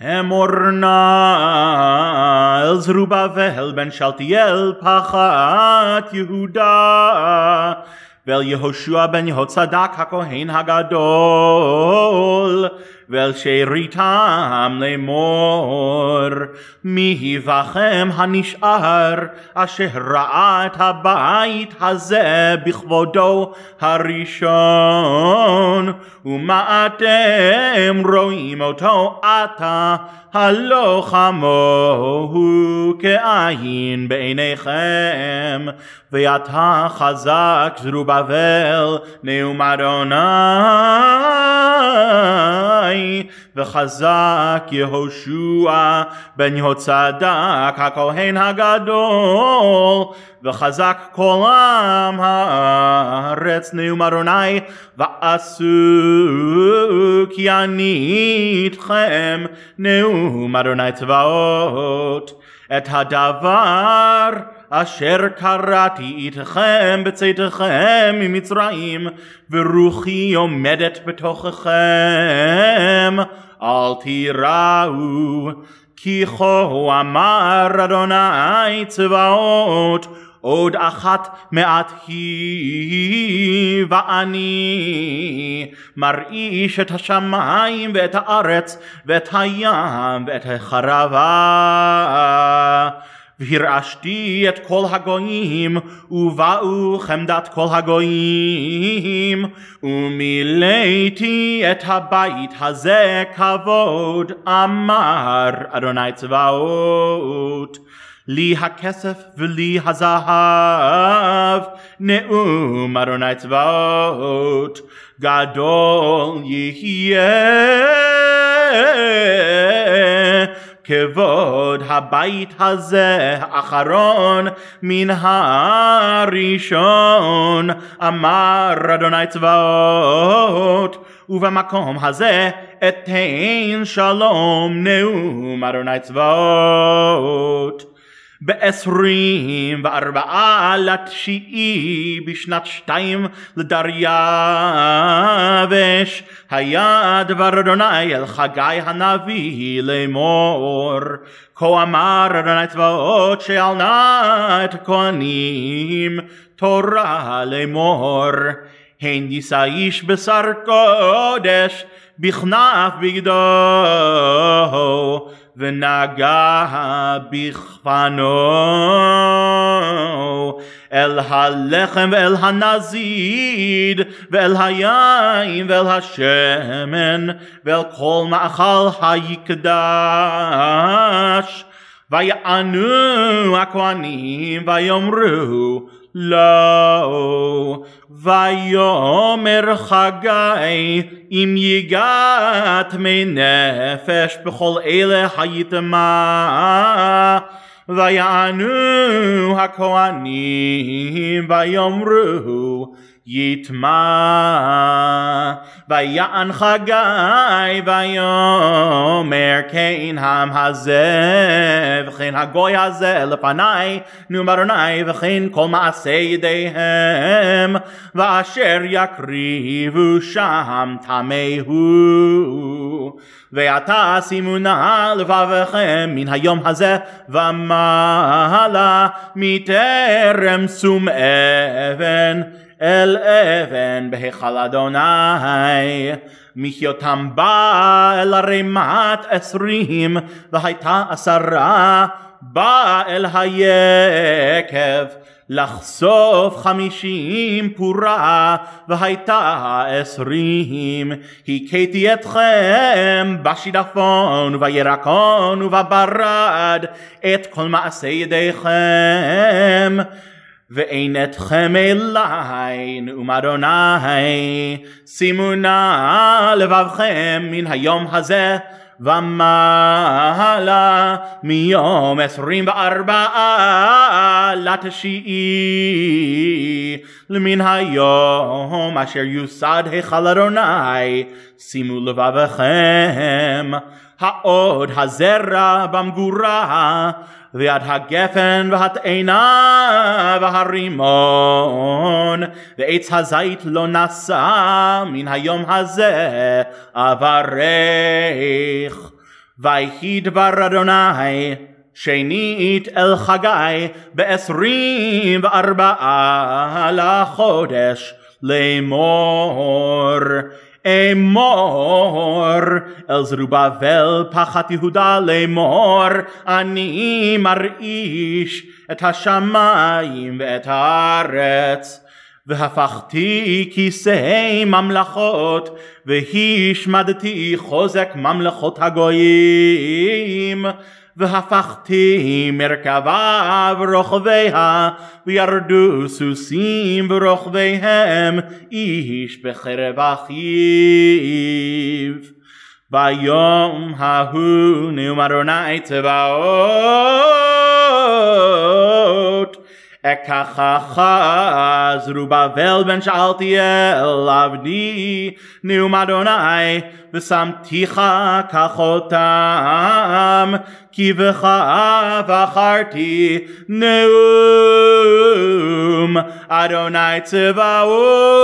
אמור נא אל זרובבל בן שלתיאל פחת יהודה ואל יהושע בן יהוצדק הכהן הגדול ואל שאריתם לאמור מי בכם הנשאר אשר ראה את הבית הזה בכבודו הראשון? ומה אתם רואים אותו עתה? הלא חמוהו כעין בעיניכם ואתה חזק זרובבל נאום אדוני וחזק יהושע בן יהוצדק הכהן הגדול וחזק כל עם הארץ נאום אדוני ועשו כי אני איתכם נאום אדוני צבאות את הדבר אשר קראתי איתכם בצאתכם ממצרים ורוחי עומדת בתוככם. אל תיראו כי כה אמר אדוני צבאות עוד אחת מעט היא ואני. מרעיש את השמיים ואת הארץ ואת הים ואת החרבה והרעשתי את כל הגויים ובאו חמדת כל הגויים. ומילאתי את הבית הזה כבוד אמר אדוני צבאות. לי הכסף ולי הזהב נאום אדוני צבאות. גדול יהיה כבוד הבית הזה האחרון מן הראשון אמר אדוני צבאות ובמקום הזה אתן שלום נאום אדוני צבאות בעשרים וארבעה לתשיעי בשנת שתיים לדריווש היה דבר אדוני אל חגי הנביא לאמור כה אמר אדוני צבאות שעל נא את הכהנים תורה לאמור הן יישא איש בשר קודש בכנף בגדו ונגע בכפנו אל הלחם ואל הנזיד ואל היין ואל השמן ואל כל מאכל היקדש ויענו הכהנים ויאמרו לא ויאמר חגי אם יגעת מנפש בכל אלה הייתמה ויענו הכהנים ויאמרו יטמע. ויען חגי ויאמר כן עם הזה וכן הגוי הזה לפניי נאום אדוני וכן כל מעשה ידיהם. ואשר יקריבו שם טמא הוא ועתה שימו נא לבבכם מן היום הזה ומעלה מטרם שום אבן אל אבן בהיכל אדוני. מחיותם בא אל הרימת עשרים והייתה עשרה בא אל היקב לחשוף חמישים פורה והייתה עשרים. הכיתי אתכם בשידפון ובירקון ובברד את כל מעשה ידיכם ואין אתכם אליי נאום אדוני שימו נא לבבכם מן היום הזה ומעלה מיום עשרים וארבע לתשיעי למן היום אשר יוסד היכל אדוני שימו לבבכם העוד הזרע במגורה ועד הגפן והתאנה והרימון ועץ הזית לא נשא מן היום הזה אברך. ויהי דבר אדוני שנית אל חגי בעשרים וארבעה לחודש לאמור אמור אל זרובבל פחת יהודה לאמור אני מרעיש את השמיים ואת הארץ והפכתי כיסא ממלכות והשמדתי חוזק ממלכות הגויים והפכתי מרכבה ורוכביה וירדו סוסים ורוכביהם איש בחרב אחיו ביום ההוא נאום אדוני צבאות אקחך זרובבל בן שאלתיאל עבדי נאום אדוני ושמתיך כחותם כי בך בחרתי נאום אדוני צבאות